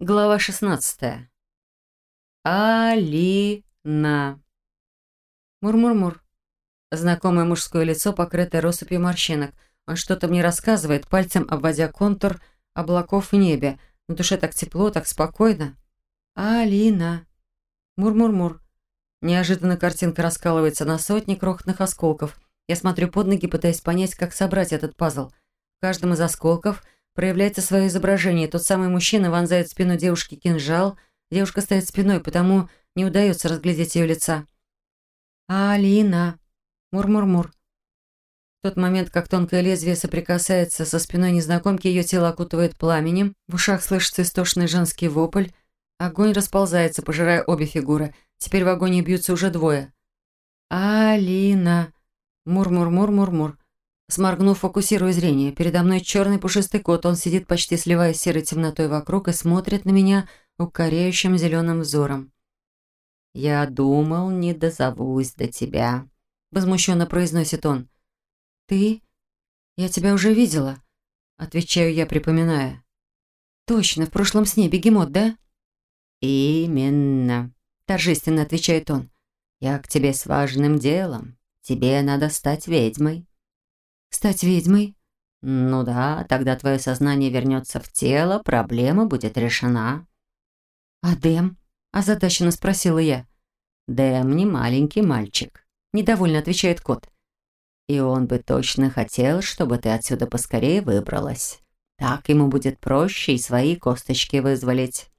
Глава 16. Алина. Мур-мур-мур. Знакомое мужское лицо, покрытое россыпью морщинок. Он что-то мне рассказывает, пальцем обводя контур облаков в небе. На душе так тепло, так спокойно. Алина. Мур-мур-мур. Неожиданно картинка раскалывается на сотни крохотных осколков. Я смотрю под ноги, пытаясь понять, как собрать этот пазл. В каждом из осколков – проявляется свое изображение. Тот самый мужчина вонзает в спину девушки кинжал. Девушка стоит спиной, потому не удается разглядеть ее лица. «Алина!» Мур-мур-мур. В тот момент, как тонкое лезвие соприкасается со спиной незнакомки, ее тело окутывает пламенем, в ушах слышится истошный женский вопль. Огонь расползается, пожирая обе фигуры. Теперь в агонии бьются уже двое. «Алина!» Мур-мур-мур-мур-мур. Сморгнув, фокусирую зрение. Передо мной черный пушистый кот. Он сидит, почти сливаясь с серой темнотой вокруг, и смотрит на меня укоряющим зеленым взором. «Я думал, не дозовусь до тебя», — возмущенно произносит он. «Ты? Я тебя уже видела», — отвечаю я, припоминая. «Точно, в прошлом сне бегемот, да?» «Именно», — торжественно отвечает он. «Я к тебе с важным делом. Тебе надо стать ведьмой». Стать ведьмой? Ну да, тогда твое сознание вернется в тело, проблема будет решена. А Дэм? Озадаченно спросила я. Дэм не маленький мальчик. Недовольно отвечает кот. И он бы точно хотел, чтобы ты отсюда поскорее выбралась. Так ему будет проще и свои косточки вызволить.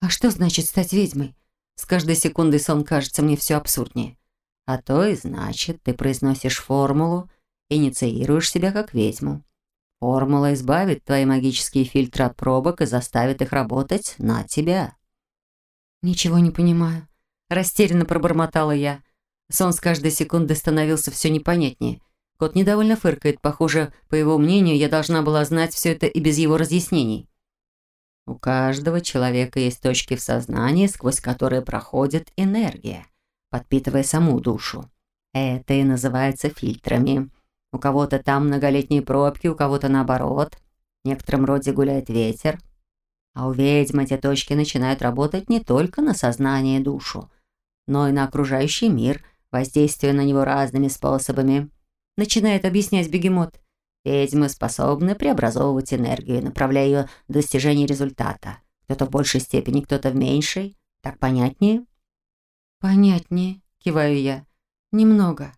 А что значит стать ведьмой? С каждой секундой сон кажется мне все абсурднее. А то и значит, ты произносишь формулу, инициируешь себя как ведьму. Формула избавит твои магические фильтры от пробок и заставит их работать на тебя. Ничего не понимаю. Растерянно пробормотала я. Сон с каждой секунды становился все непонятнее. Кот недовольно фыркает. Похоже, по его мнению, я должна была знать все это и без его разъяснений. У каждого человека есть точки в сознании, сквозь которые проходит энергия, подпитывая саму душу. Это и называется фильтрами. У кого-то там многолетние пробки, у кого-то наоборот. В некотором роде гуляет ветер. А у ведьм эти точки начинают работать не только на сознание и душу, но и на окружающий мир, воздействуя на него разными способами. Начинает объяснять бегемот. Ведьмы способны преобразовывать энергию, направляя ее в достижение результата. Кто-то в большей степени, кто-то в меньшей. Так понятнее? «Понятнее», — киваю я. «Немного».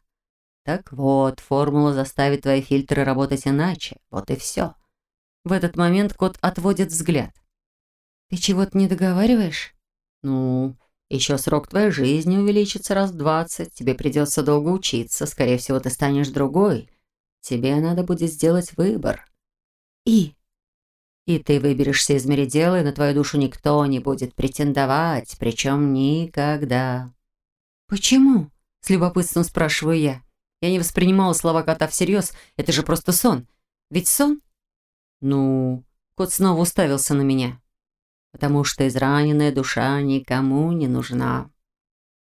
Так вот, формула заставит твои фильтры работать иначе. Вот и все. В этот момент кот отводит взгляд. Ты чего-то не договариваешь? Ну, еще срок твоей жизни увеличится раз в двадцать. Тебе придется долго учиться. Скорее всего, ты станешь другой. Тебе надо будет сделать выбор. И? И ты выберешься из меридела, и на твою душу никто не будет претендовать, причем никогда. Почему? С любопытством спрашиваю я. Я не воспринимала слова кота всерьез. Это же просто сон. Ведь сон? Ну, кот снова уставился на меня. Потому что израненная душа никому не нужна.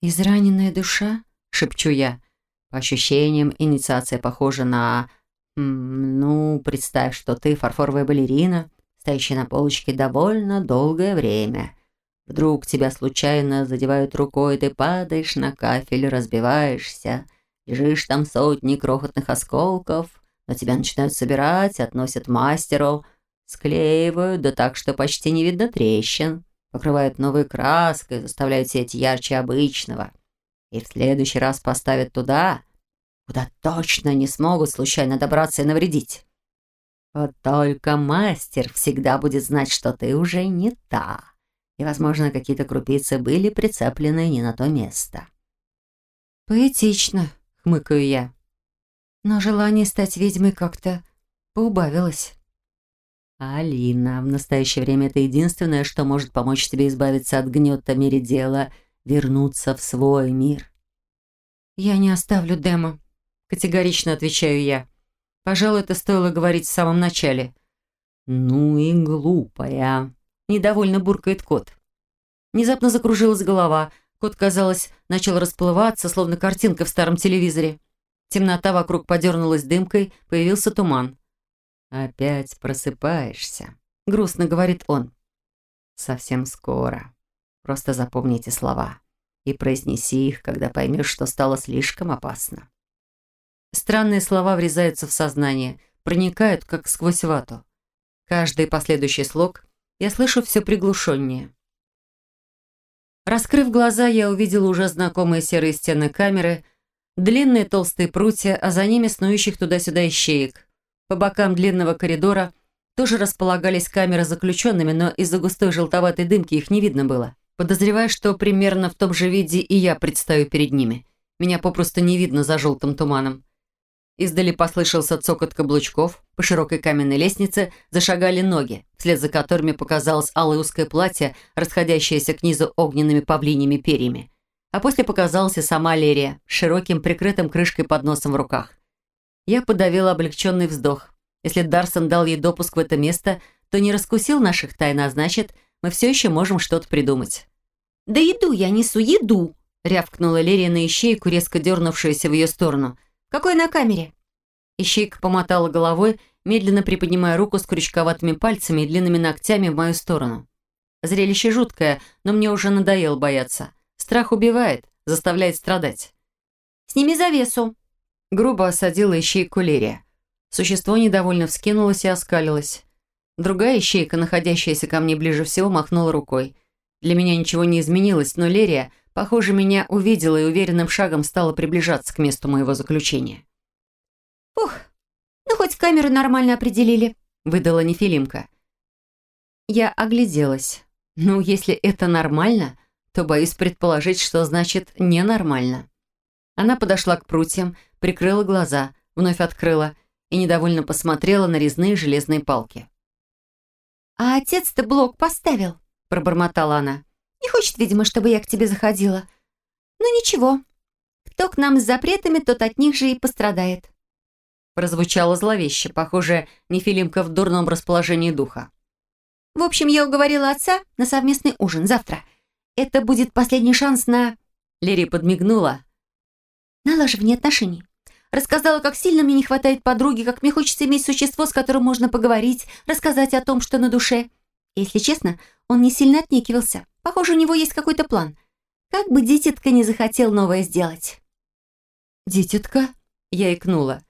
Израненная душа? Шепчу я. По ощущениям, инициация похожа на... Ну, представь, что ты фарфоровая балерина, стоящая на полочке довольно долгое время. Вдруг тебя случайно задевают рукой, ты падаешь на кафель, разбиваешься... Лежишь там сотни крохотных осколков, но тебя начинают собирать, относят мастеру, склеивают, да так, что почти не видно трещин, покрывают новой краской, заставляют сеть ярче обычного. И в следующий раз поставят туда, куда точно не смогут случайно добраться и навредить. Вот только мастер всегда будет знать, что ты уже не та, и, возможно, какие-то крупицы были прицеплены не на то место. «Поэтично», — хмыкаю я. Но желание стать ведьмой как-то поубавилось. «Алина, в настоящее время это единственное, что может помочь тебе избавиться от гнета мире дела, вернуться в свой мир». «Я не оставлю Дэма», — категорично отвечаю я. «Пожалуй, это стоило говорить в самом начале». «Ну и глупая», — недовольно буркает кот. Внезапно закружилась голова, Кот, казалось, начал расплываться, словно картинка в старом телевизоре. Темнота вокруг подернулась дымкой, появился туман. «Опять просыпаешься», — грустно говорит он. совсем скоро. Просто запомни эти слова и произнеси их, когда поймешь, что стало слишком опасно. Странные слова врезаются в сознание, проникают, как сквозь вату. Каждый последующий слог я слышу все приглушеннее. Раскрыв глаза, я увидела уже знакомые серые стены камеры, длинные толстые прутья, а за ними снующих туда-сюда ищеек. По бокам длинного коридора тоже располагались камеры заключенными, но из-за густой желтоватой дымки их не видно было. Подозреваю, что примерно в том же виде и я предстаю перед ними. Меня попросту не видно за желтым туманом. Издали послышался цокот каблучков, по широкой каменной лестнице зашагали ноги, вслед за которыми показалось алое узкое платье, расходящееся к низу огненными павлиньими перьями. А после показалась и сама Лерия, широким прикрытым крышкой под носом в руках. Я подавила облегченный вздох. Если Дарсон дал ей допуск в это место, то не раскусил наших тайн, а значит, мы все еще можем что-то придумать. «Да еду я несу, еду!» — рявкнула Лерия на ищейку, резко дернувшуюся в ее сторону. «Какой на камере?» Ищейка помотала головой, медленно приподнимая руку с крючковатыми пальцами и длинными ногтями в мою сторону. Зрелище жуткое, но мне уже надоело бояться. Страх убивает, заставляет страдать. «Сними завесу!» Грубо осадила ищейку Лерия. Существо недовольно вскинулось и оскалилось. Другая ищейка, находящаяся ко мне ближе всего, махнула рукой. Для меня ничего не изменилось, но Лерия, похоже, меня увидела и уверенным шагом стала приближаться к месту моего заключения. «Ух, ну хоть камеру нормально определили», — выдала Нефилимка. Я огляделась. Ну, если это нормально, то боюсь предположить, что значит ненормально. Она подошла к прутьям, прикрыла глаза, вновь открыла и недовольно посмотрела на резные железные палки. «А отец-то блок поставил», — пробормотала она. «Не хочет, видимо, чтобы я к тебе заходила. Ну ничего, кто к нам с запретами, тот от них же и пострадает». Прозвучало зловеще, похоже, Нефилимка в дурном расположении духа. «В общем, я уговорила отца на совместный ужин завтра. Это будет последний шанс на...» Лири подмигнула. «Налаживание отношений. Рассказала, как сильно мне не хватает подруги, как мне хочется иметь существо, с которым можно поговорить, рассказать о том, что на душе. Если честно, он не сильно отнекивался. Похоже, у него есть какой-то план. Как бы дитятка не захотел новое сделать. «Дитятка?» — я икнула.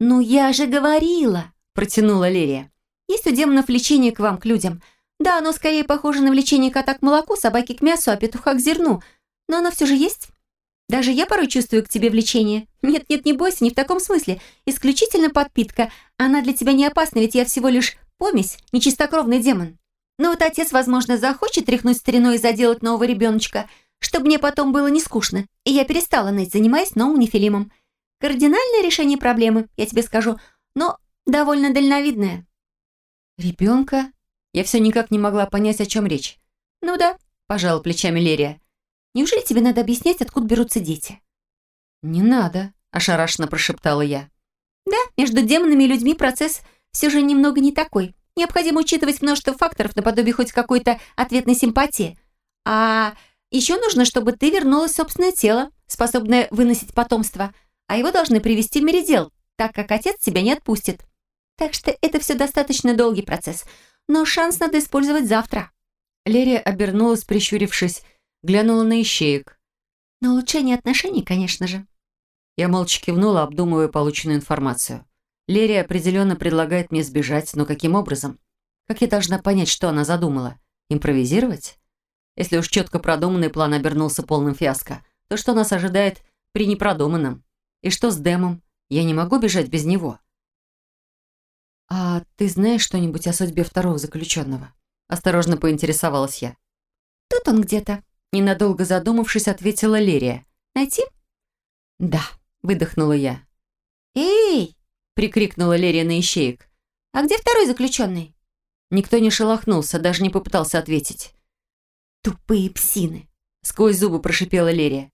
«Ну я же говорила!» — протянула Лерия. «Есть у демонов влечение к вам, к людям. Да, оно скорее похоже на влечение кота к молоку, собаки к мясу, а петуха к зерну. Но оно все же есть. Даже я порой чувствую к тебе влечение. Нет-нет, не бойся, не в таком смысле. Исключительно подпитка. Она для тебя не опасна, ведь я всего лишь помесь, нечистокровный демон. Но вот отец, возможно, захочет тряхнуть стариной и заделать нового ребеночка, чтобы мне потом было не скучно, и я перестала ныть, занимаясь новым нефилимом. Кардинальное решение проблемы, я тебе скажу, но довольно дальновидное. «Ребенка?» Я все никак не могла понять, о чем речь. «Ну да», – пожала плечами Лерия. Неужели тебе надо объяснять, откуда берутся дети?» «Не надо», – ошарашенно прошептала я. «Да, между демонами и людьми процесс все же немного не такой. Необходимо учитывать множество факторов наподобие хоть какой-то ответной симпатии. А еще нужно, чтобы ты вернулась в собственное тело, способное выносить потомство, а его должны привести в меридел, так как отец тебя не отпустит. Так что это все достаточно долгий процесс, но шанс надо использовать завтра». Лерия обернулась, прищурившись, глянула на ищеек. «На улучшение отношений, конечно же». Я молча кивнула, обдумывая полученную информацию. Лерия определенно предлагает мне сбежать, но каким образом? Как я должна понять, что она задумала? Импровизировать? Если уж четко продуманный план обернулся полным фиаско, то что нас ожидает при непродуманном? И что с Дэмом? Я не могу бежать без него. «А ты знаешь что-нибудь о судьбе второго заключенного?» Осторожно поинтересовалась я. «Тут он где-то», Ненадолго задумавшись, ответила Лерия. «Найти?» «Да», — выдохнула я. «Эй!» — прикрикнула Лерия на ищеек. «А где второй заключенный?» Никто не шелохнулся, даже не попытался ответить. «Тупые псины!» — сквозь зубы прошипела Лерия.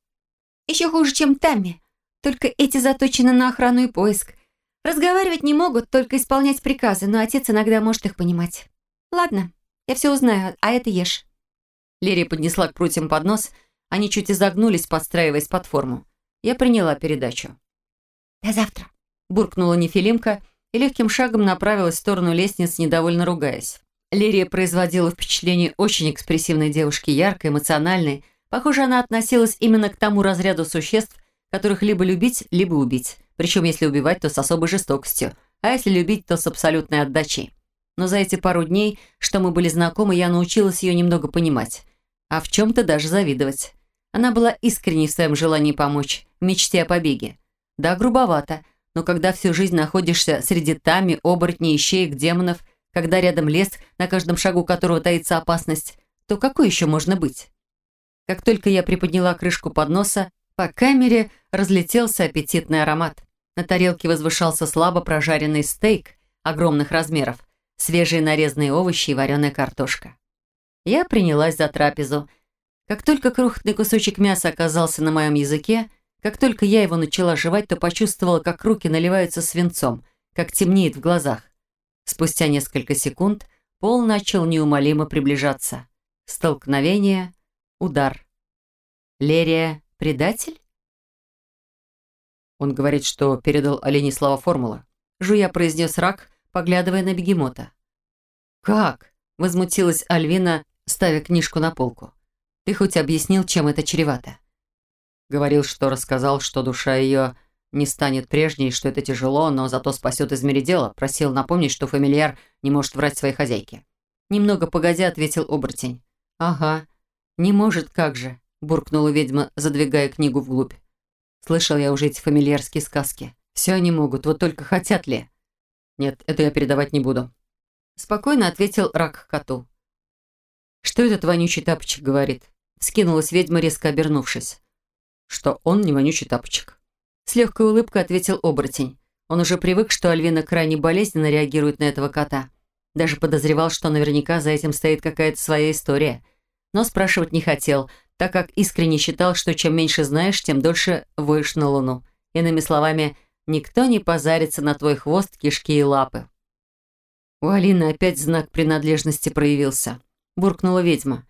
«Еще хуже, чем Тамми. Только эти заточены на охрану и поиск. Разговаривать не могут, только исполнять приказы, но отец иногда может их понимать. Ладно, я все узнаю, а это ешь». Лерия поднесла к прутьям поднос, они чуть изогнулись, подстраиваясь под форму. Я приняла передачу. «До завтра», — буркнула Нефилимка и легким шагом направилась в сторону лестницы, недовольно ругаясь. Лирия производила впечатление очень экспрессивной девушки, яркой, эмоциональной. Похоже, она относилась именно к тому разряду существ, которых либо любить, либо убить. Причем, если убивать, то с особой жестокостью, а если любить, то с абсолютной отдачей. Но за эти пару дней, что мы были знакомы, я научилась ее немного понимать. А в чем-то даже завидовать. Она была искренней в своем желании помочь, в мечте о побеге. Да, грубовато, но когда всю жизнь находишься среди тами, оборотней, ищеек, демонов, когда рядом лес, на каждом шагу которого таится опасность, то какой еще можно быть? Как только я приподняла крышку подноса, по камере разлетелся аппетитный аромат. На тарелке возвышался слабо прожаренный стейк огромных размеров, свежие нарезанные овощи и вареная картошка. Я принялась за трапезу. Как только крохотный кусочек мяса оказался на моем языке, как только я его начала жевать, то почувствовала, как руки наливаются свинцом, как темнеет в глазах. Спустя несколько секунд пол начал неумолимо приближаться. Столкновение, удар. Лерия — предатель? Он говорит, что передал Олене слова формула. Жуя произнес рак, поглядывая на бегемота. «Как?» — возмутилась Альвина, ставя книжку на полку. «Ты хоть объяснил, чем это чревато?» Говорил, что рассказал, что душа ее не станет прежней, что это тяжело, но зато спасет из мире дело. Просил напомнить, что фамильяр не может врать своей хозяйке. Немного погодя, ответил оборотень. «Ага, не может, как же», – буркнула ведьма, задвигая книгу вглубь. «Слышал я уже эти фамильярские сказки. Все они могут, вот только хотят ли?» «Нет, это я передавать не буду». Спокойно ответил рак коту. «Что этот вонючий тапочек говорит?» Скинулась ведьма, резко обернувшись что он не вонючий тапочек. С легкой улыбкой ответил оборотень. Он уже привык, что Альвина крайне болезненно реагирует на этого кота. Даже подозревал, что наверняка за этим стоит какая-то своя история. Но спрашивать не хотел, так как искренне считал, что чем меньше знаешь, тем дольше воешь на луну. Иными словами, никто не позарится на твой хвост, кишки и лапы. У Алины опять знак принадлежности проявился. Буркнула ведьма.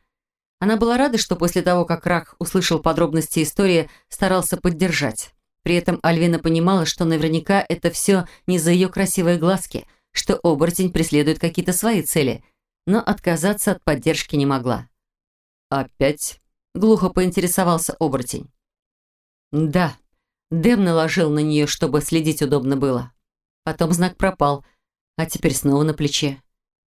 Она была рада, что после того, как Рак услышал подробности истории, старался поддержать. При этом Альвина понимала, что наверняка это все не за ее красивые глазки, что оборотень преследует какие-то свои цели, но отказаться от поддержки не могла. «Опять?» — глухо поинтересовался оборотень. «Да». Дэм наложил на нее, чтобы следить удобно было. Потом знак пропал, а теперь снова на плече.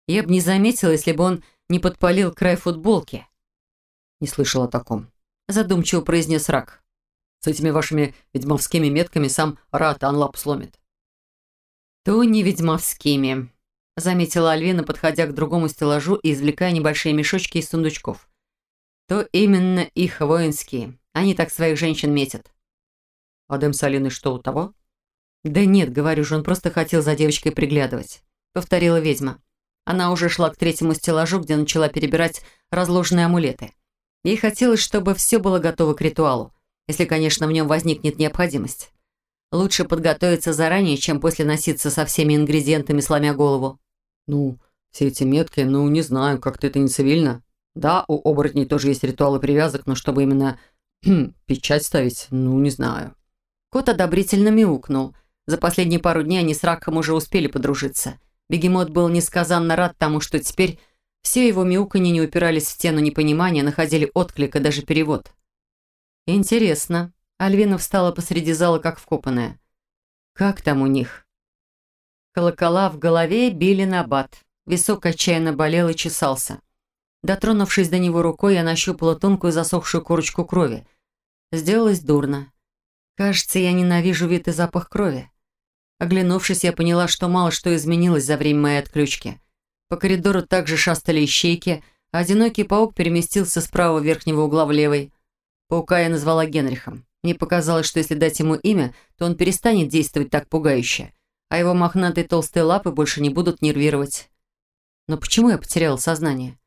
Я бы не заметила, если бы он не подпалил край футболки. Не слышал о таком. Задумчиво произнес Рак. С этими вашими ведьмовскими метками сам Рат Анлап сломит. То не ведьмовскими, заметила Альвина, подходя к другому стеллажу и извлекая небольшие мешочки из сундучков. То именно их воинские. Они так своих женщин метят. Адем с Алиной что, у того? Да нет, говорю же, он просто хотел за девочкой приглядывать, повторила ведьма. Она уже шла к третьему стеллажу, где начала перебирать разложенные амулеты. Ей хотелось, чтобы все было готово к ритуалу, если, конечно, в нем возникнет необходимость. Лучше подготовиться заранее, чем после носиться со всеми ингредиентами, сломя голову. «Ну, все эти метки, ну, не знаю, как-то это не цивильно. Да, у оборотней тоже есть ритуалы привязок, но чтобы именно хм, печать ставить, ну, не знаю». Кот одобрительно мяукнул. За последние пару дней они с Раком уже успели подружиться. Бегемот был несказанно рад тому, что теперь все его мяуканье не упирались в стену непонимания, находили отклик и даже перевод. «Интересно». Альвина встала посреди зала, как вкопанная. «Как там у них?» Колокола в голове били на бат. Висок отчаянно болел и чесался. Дотронувшись до него рукой, я нащупала тонкую засохшую корочку крови. Сделалось дурно. Кажется, я ненавижу вид и запах крови. Оглянувшись, я поняла, что мало что изменилось за время моей отключки. По коридору также шастали ищейки, а одинокий паук переместился с правого верхнего угла в левый. Паука я назвала Генрихом. Мне показалось, что если дать ему имя, то он перестанет действовать так пугающе, а его мохнатые толстые лапы больше не будут нервировать. Но почему я потеряла сознание?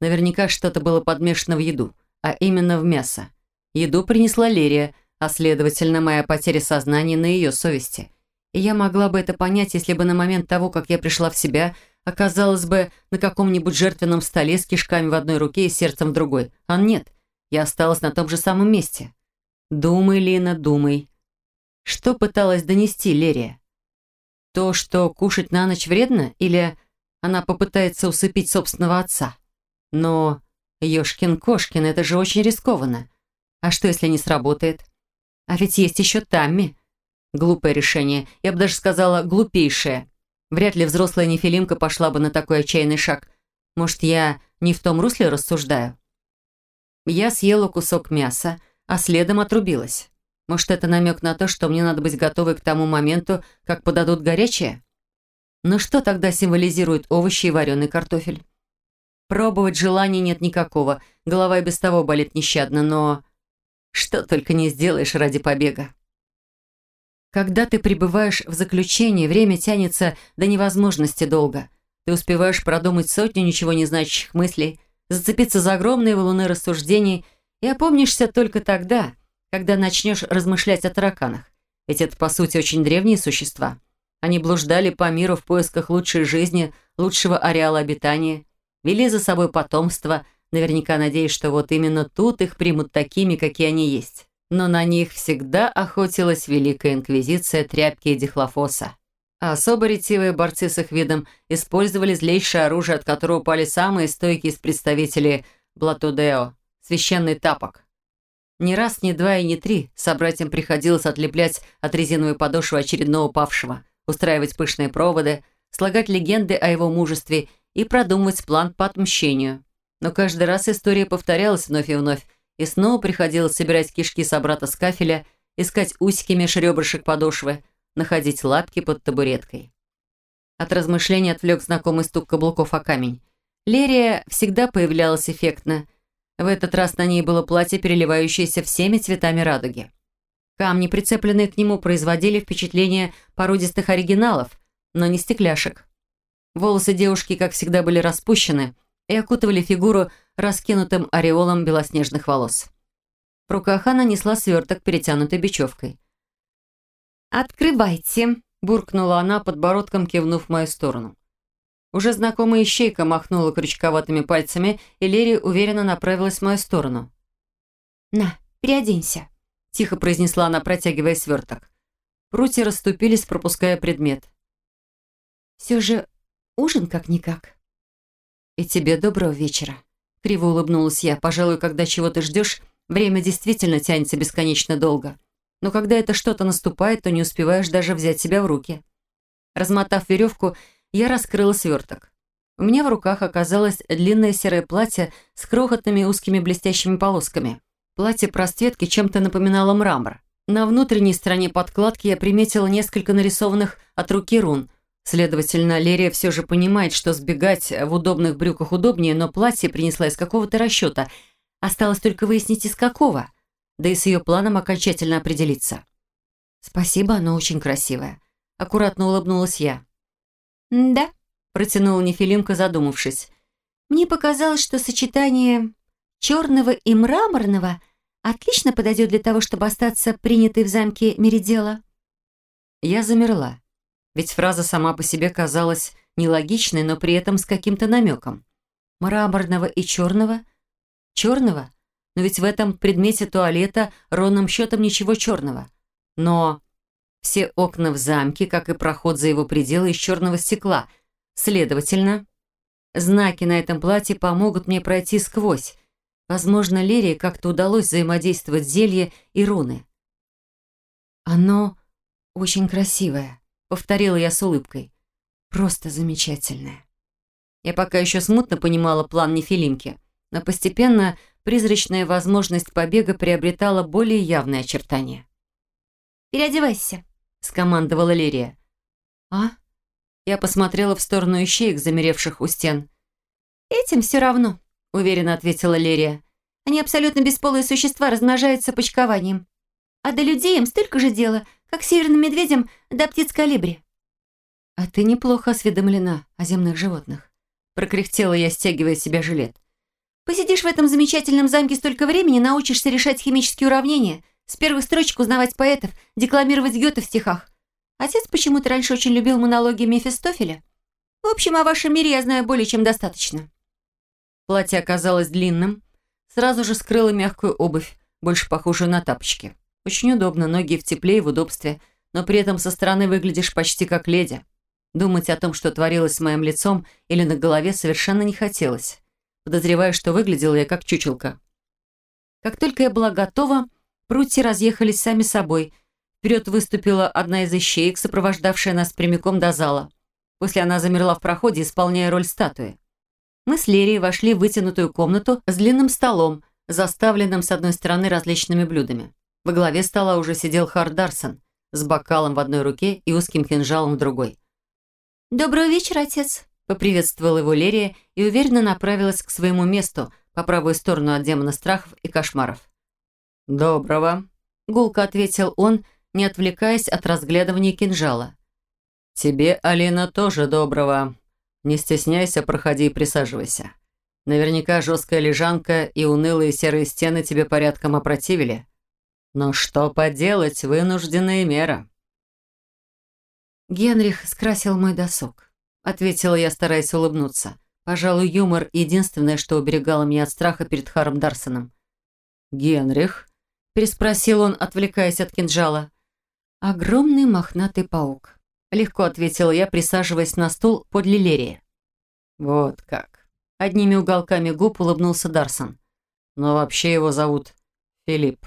Наверняка что-то было подмешано в еду, а именно в мясо. Еду принесла Лерия, а следовательно, моя потеря сознания на ее совести. И я могла бы это понять, если бы на момент того, как я пришла в себя, оказалась бы на каком-нибудь жертвенном столе с кишками в одной руке и сердцем в другой. А нет, я осталась на том же самом месте. Думай, Лина, думай. Что пыталась донести Лерия? То, что кушать на ночь вредно? Или Она попытается усыпить собственного отца. Но Ёшкин-кошкин, это же очень рискованно. А что, если не сработает? А ведь есть еще Тамми. Глупое решение. Я бы даже сказала, глупейшее. Вряд ли взрослая нефилимка пошла бы на такой отчаянный шаг. Может, я не в том русле рассуждаю? Я съела кусок мяса, а следом отрубилась. Может, это намек на то, что мне надо быть готовой к тому моменту, как подадут горячее? Но что тогда символизируют овощи и вареный картофель? Пробовать желания нет никакого, голова и без того болит нещадно, но... Что только не сделаешь ради побега. Когда ты пребываешь в заключении, время тянется до невозможности долго. Ты успеваешь продумать сотню ничего не значащих мыслей, зацепиться за огромные валуны рассуждений и опомнишься только тогда, когда начнешь размышлять о тараканах. Ведь это, по сути, очень древние существа. Они блуждали по миру в поисках лучшей жизни, лучшего ареала обитания, вели за собой потомство, наверняка надеясь, что вот именно тут их примут такими, какие они есть. Но на них всегда охотилась Великая Инквизиция тряпки и дихлофоса. А особо ретивые борцы с их видом использовали злейшее оружие, от которого упали самые стойкие из представителей Блатудео – священный тапок. Ни раз, ни два и ни три собратьям приходилось отлеплять от резиновой подошвы очередного павшего, устраивать пышные проводы, слагать легенды о его мужестве и продумывать план по отмщению. Но каждый раз история повторялась вновь и вновь, и снова приходилось собирать кишки собрата с кафеля, искать усики меж ребрышек подошвы, находить лапки под табуреткой. От размышлений отвлек знакомый стук каблуков о камень. Лерия всегда появлялась эффектно. В этот раз на ней было платье, переливающееся всеми цветами радуги. Камни, прицепленные к нему, производили впечатление породистых оригиналов, но не стекляшек. Волосы девушки, как всегда, были распущены и окутывали фигуру раскинутым ореолом белоснежных волос. В руках она несла сверток, перетянутый бечевкой. «Открывайте», – буркнула она, подбородком кивнув в мою сторону. Уже знакомая ищейка махнула крючковатыми пальцами, и Лерия уверенно направилась в мою сторону. «На, переоденься», – тихо произнесла она, протягивая сверток. Прутья расступились, пропуская предмет. «Все же Ужин как-никак. И тебе доброго вечера. Криво улыбнулась я. Пожалуй, когда чего ты ждешь, время действительно тянется бесконечно долго. Но когда это что-то наступает, то не успеваешь даже взять себя в руки. Размотав веревку, я раскрыла сверток. У меня в руках оказалось длинное серое платье с крохотными узкими блестящими полосками. Платье простветки чем-то напоминало мрамор. На внутренней стороне подкладки я приметила несколько нарисованных от руки рун – Следовательно, Лерия все же понимает, что сбегать в удобных брюках удобнее, но платье принесла из какого-то расчета. Осталось только выяснить, из какого. Да и с ее планом окончательно определиться. «Спасибо, оно очень красивое». Аккуратно улыбнулась я. «Да», — протянула Нефилимка, задумавшись. «Мне показалось, что сочетание черного и мраморного отлично подойдет для того, чтобы остаться принятой в замке Меридела». Я замерла ведь фраза сама по себе казалась нелогичной, но при этом с каким-то намеком. Мраморного и черного? Черного? Но ведь в этом предмете туалета ровным счетом ничего черного. Но все окна в замке, как и проход за его пределы, из черного стекла. Следовательно, знаки на этом платье помогут мне пройти сквозь. Возможно, Лерии как-то удалось взаимодействовать зелье и руны. Оно очень красивое. Повторила я с улыбкой. Просто замечательная. Я пока еще смутно понимала план Нефилимки, но постепенно призрачная возможность побега приобретала более явные очертания. «Переодевайся», — скомандовала Лирия. «А?» Я посмотрела в сторону ищеек, замеревших у стен. «Этим все равно», — уверенно ответила Лирия. «Они абсолютно бесполые существа, размножаются почкованием. А до людей им столько же дела, как северным медведям до птиц калибри». «А ты неплохо осведомлена о земных животных», — прокряхтела я, стягивая с себя жилет. «Посидишь в этом замечательном замке столько времени, научишься решать химические уравнения, с первых строчек узнавать поэтов, декламировать Гёте в стихах. Отец почему-то раньше очень любил монологи Мефистофеля. В общем, о вашем мире я знаю более чем достаточно». Платье оказалось длинным, сразу же скрыло мягкую обувь, больше похожую на тапочки. Очень удобно, ноги в тепле и в удобстве, но при этом со стороны выглядишь почти как леди. Думать о том, что творилось с моим лицом или на голове, совершенно не хотелось. Подозреваю, что выглядела я как чучелка. Как только я была готова, прутья разъехались сами собой. Вперед выступила одна из ищеек, сопровождавшая нас прямиком до зала. После она замерла в проходе, исполняя роль статуи. Мы с Лерией вошли в вытянутую комнату с длинным столом, заставленным с одной стороны различными блюдами. Во главе стола уже сидел Хард Дарсон с бокалом в одной руке и узким кинжалом в другой. «Доброго вечера, отец», — поприветствовала его Лерия и уверенно направилась к своему месту по правую сторону от демона страхов и кошмаров. «Доброго», — гулко ответил он, не отвлекаясь от разглядывания кинжала. «Тебе, Алина, тоже доброго. Не стесняйся, проходи и присаживайся. Наверняка жесткая лежанка и унылые серые стены тебе порядком опротивили. Но что поделать, вынужденная мера». «Генрих скрасил мой досуг», — ответила я, стараясь улыбнуться. Пожалуй, юмор — единственное, что уберегало меня от страха перед Харом Дарсоном. «Генрих?» — переспросил он, отвлекаясь от кинжала. «Огромный мохнатый паук», — легко ответила я, присаживаясь на стул подле Лерии. «Вот как». Одними уголками губ улыбнулся Дарсон. «Но вообще его зовут Филипп».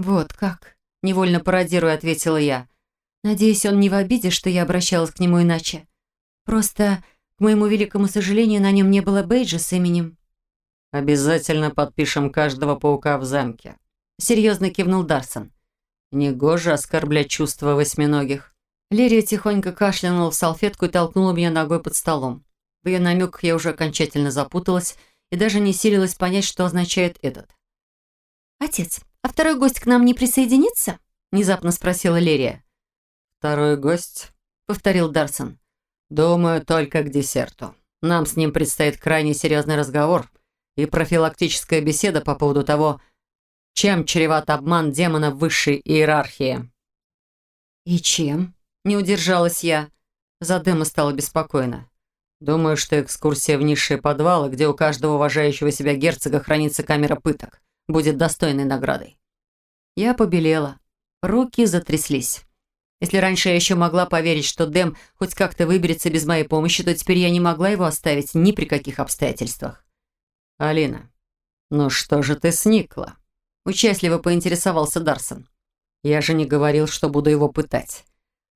«Вот как?» — невольно пародируя, ответила я. Надеюсь, он не в обиде, что я обращалась к нему иначе. Просто, к моему великому сожалению, на нем не было бейджа с именем. «Обязательно подпишем каждого паука в замке», — серьезно кивнул Дарсон. «Негоже оскорблять чувства восьминогих». Лерия тихонько кашлянула в салфетку и толкнула меня ногой под столом. В ее намеках я уже окончательно запуталась и даже не силилась понять, что означает этот. «Отец, а второй гость к нам не присоединится?» — внезапно спросила Лерия. «Второй гость», — повторил Дарсон. «Думаю, только к десерту. Нам с ним предстоит крайне серьезный разговор и профилактическая беседа по поводу того, чем чреват обман демона высшей иерархии». «И чем?» — не удержалась я. Задыма стало беспокойно. «Думаю, что экскурсия в низшие подвалы, где у каждого уважающего себя герцога хранится камера пыток, будет достойной наградой». Я побелела. Руки затряслись. Если раньше я еще могла поверить, что Дэм хоть как-то выберется без моей помощи, то теперь я не могла его оставить ни при каких обстоятельствах. «Алина, ну что же ты сникла?» Участливо поинтересовался Дарсон. «Я же не говорил, что буду его пытать.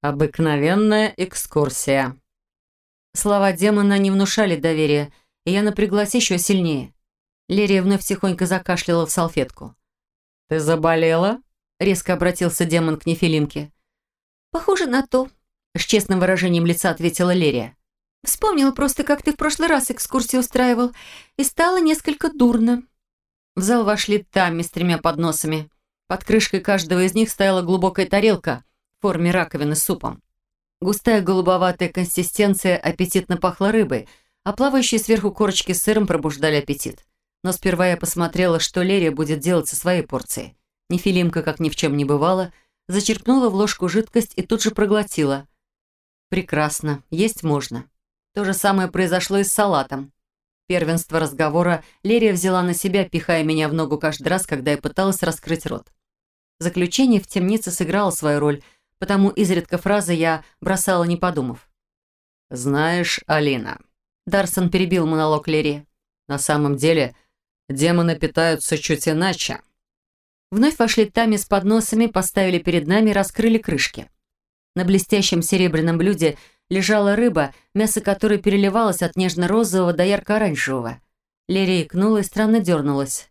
Обыкновенная экскурсия». Слова демона не внушали доверия, и я напряглась еще сильнее. Лерия вновь тихонько закашляла в салфетку. «Ты заболела?» — резко обратился демон к Нефилимке. «Похоже на то», — с честным выражением лица ответила Лерия. «Вспомнила просто, как ты в прошлый раз экскурсию устраивал, и стало несколько дурно». В зал вошли Тамми с тремя подносами. Под крышкой каждого из них стояла глубокая тарелка в форме раковины с супом. Густая голубоватая консистенция аппетитно пахла рыбой, а плавающие сверху корочки с сыром пробуждали аппетит. Но сперва я посмотрела, что Лерия будет делать со своей порцией. Нефилимка, как ни в чем не бывало, — зачерпнула в ложку жидкость и тут же проглотила. Прекрасно, есть можно. То же самое произошло и с салатом. Первенство разговора Лерия взяла на себя, пихая меня в ногу каждый раз, когда я пыталась раскрыть рот. Заключение в темнице сыграло свою роль, потому изредка фразы я бросала, не подумав. «Знаешь, Алина...» Дарсон перебил монолог Лерии. «На самом деле, демоны питаются чуть иначе. Вновь вошли Тами с подносами, поставили перед нами и раскрыли крышки. На блестящем серебряном блюде лежала рыба, мясо которой переливалось от нежно-розового до ярко-оранжевого. Лерия икнула и странно дернулась.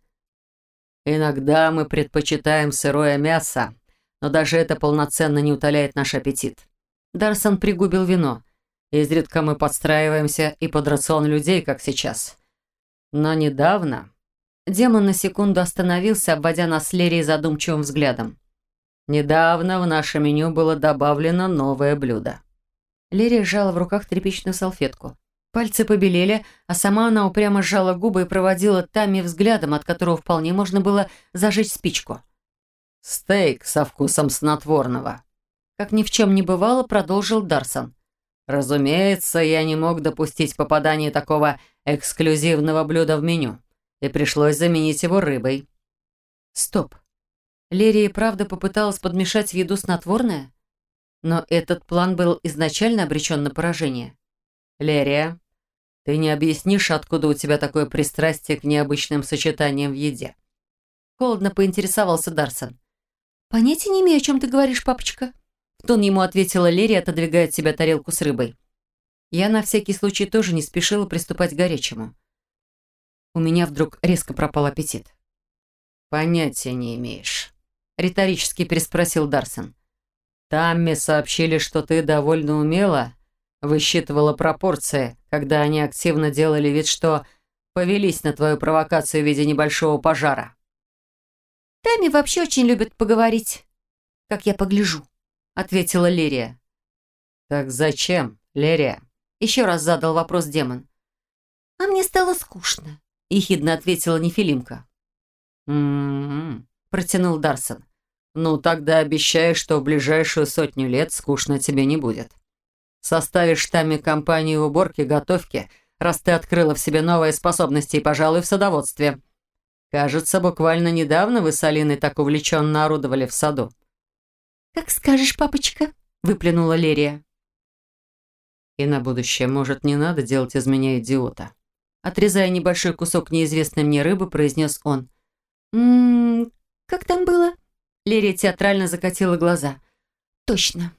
«Иногда мы предпочитаем сырое мясо, но даже это полноценно не утоляет наш аппетит». Дарсон пригубил вино. «Изредка мы подстраиваемся и под рацион людей, как сейчас. Но недавно Демон на секунду остановился, обводя нас с Лерией задумчивым взглядом. «Недавно в наше меню было добавлено новое блюдо». Лерия сжала в руках тряпичную салфетку. Пальцы побелели, а сама она упрямо сжала губы и проводила Тами взглядом, от которого вполне можно было зажечь спичку. «Стейк со вкусом снотворного», как ни в чем не бывало, продолжил Дарсон. «Разумеется, я не мог допустить попадания такого эксклюзивного блюда в меню и пришлось заменить его рыбой. Стоп. Лерия правда попыталась подмешать в еду снотворное? Но этот план был изначально обречен на поражение. «Лерия, ты не объяснишь, откуда у тебя такое пристрастие к необычным сочетаниям в еде?» Холодно поинтересовался Дарсон. «Понятия не имею, о чем ты говоришь, папочка». В тон ему ответила Лерия, отодвигая от себя тарелку с рыбой. Я на всякий случай тоже не спешила приступать к горячему. У меня вдруг резко пропал аппетит. «Понятия не имеешь», — риторически переспросил Дарсон. «Тамми сообщили, что ты довольно умела высчитывала пропорции, когда они активно делали вид, что повелись на твою провокацию в виде небольшого пожара». «Тамми вообще очень любит поговорить, как я погляжу», — ответила Лерия. «Так зачем, Лерия?» — еще раз задал вопрос демон. «А мне стало скучно», — ехидно ответила Нефилимка. «М-м-м», протянул Дарсон. «Ну, тогда обещаю, что в ближайшую сотню лет скучно тебе не будет. Составишь тами компанию уборки, готовки, раз ты открыла в себе новые способности и, пожалуй, в садоводстве. Кажется, буквально недавно вы с Алиной так увлеченно орудовали в саду». «Как скажешь, папочка», — выплюнула Лерия. «И на будущее, может, не надо делать из меня идиота?» Отрезая небольшой кусок неизвестной мне рыбы, произнес он. «Ммм, как там было?» Лерия театрально закатила глаза. «Точно.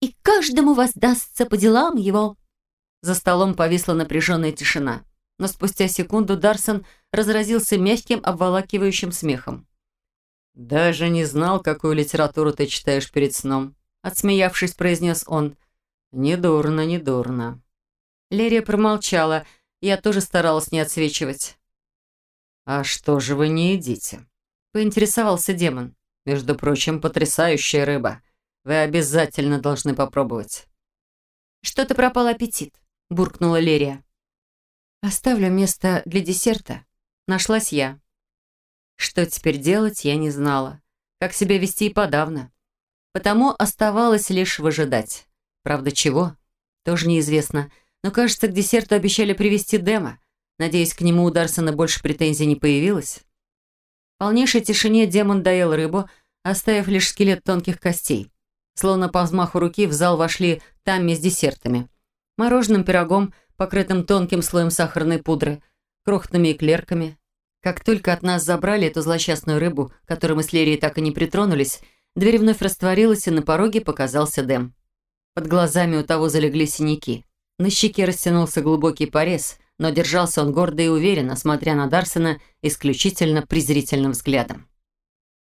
И каждому воздастся по делам его». За столом повисла напряженная тишина. Но спустя секунду Дарсон разразился мягким, обволакивающим смехом. «Даже не знал, какую литературу ты читаешь перед сном», отсмеявшись, произнес он. «Недурно, недурно». Лерия промолчала, я тоже старалась не отсвечивать. «А что же вы не едите?» – поинтересовался демон. «Между прочим, потрясающая рыба. Вы обязательно должны попробовать». «Что-то пропал аппетит», – буркнула Лерия. «Оставлю место для десерта». Нашлась я. Что теперь делать, я не знала. Как себя вести и подавно. Потому оставалось лишь выжидать. Правда, чего? Тоже неизвестно. Но, кажется, к десерту обещали привезти демо. Надеюсь, к нему у Дарсона больше претензий не появилось. В полнейшей тишине демон доел рыбу, оставив лишь скелет тонких костей. Словно по взмаху руки в зал вошли тамми с десертами. Мороженым пирогом, покрытым тонким слоем сахарной пудры, крохотными эклерками. Как только от нас забрали эту злосчастную рыбу, которой мы с Лерией так и не притронулись, дверь вновь растворилась, и на пороге показался Дэм. Под глазами у того залегли синяки. На щеке растянулся глубокий порез – но держался он гордо и уверенно, смотря на Дарсона исключительно презрительным взглядом.